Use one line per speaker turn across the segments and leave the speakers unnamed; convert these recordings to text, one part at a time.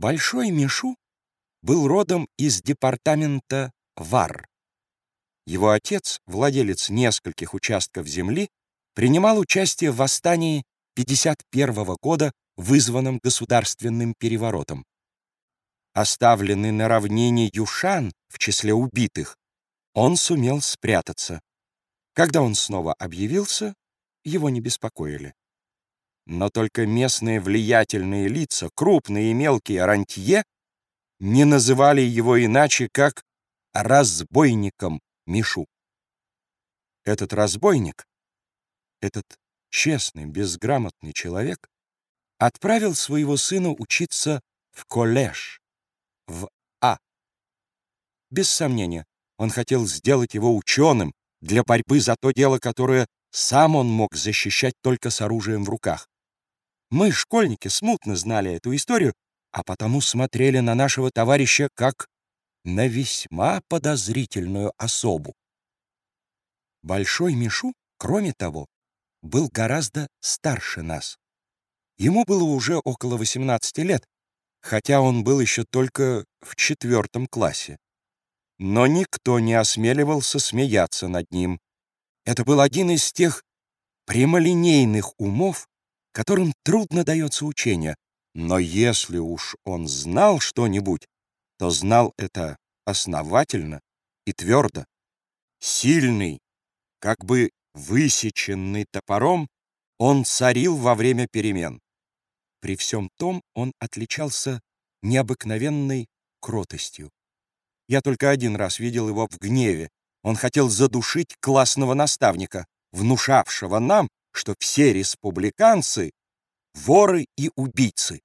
Большой Мишу был родом из департамента Вар. Его отец, владелец нескольких участков земли, принимал участие в восстании 51 года, вызванном государственным переворотом. Оставленный на равнине Юшан в числе убитых, он сумел спрятаться. Когда он снова объявился, его не беспокоили. Но только местные влиятельные лица, крупные и мелкие рантье, не называли его иначе, как разбойником Мишу. Этот разбойник, этот честный, безграмотный человек отправил своего сына учиться в коллеж, в А. Без сомнения, он хотел сделать его ученым для борьбы за то дело, которое сам он мог защищать только с оружием в руках. Мы, школьники, смутно знали эту историю, а потому смотрели на нашего товарища как на весьма подозрительную особу. Большой Мишу, кроме того, был гораздо старше нас. Ему было уже около 18 лет, хотя он был еще только в четвертом классе. Но никто не осмеливался смеяться над ним. Это был один из тех прямолинейных умов, которым трудно дается учение, но если уж он знал что-нибудь, то знал это основательно и твердо. Сильный, как бы высеченный топором, он царил во время перемен. При всем том он отличался необыкновенной кротостью. Я только один раз видел его в гневе. Он хотел задушить классного наставника, внушавшего нам, что все республиканцы — воры и убийцы.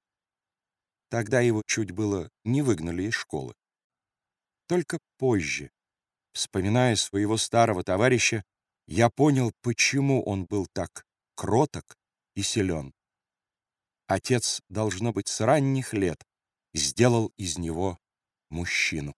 Тогда его чуть было не выгнали из школы. Только позже, вспоминая своего старого товарища, я понял, почему он был так кроток и силен. Отец, должно быть, с ранних лет сделал из него мужчину.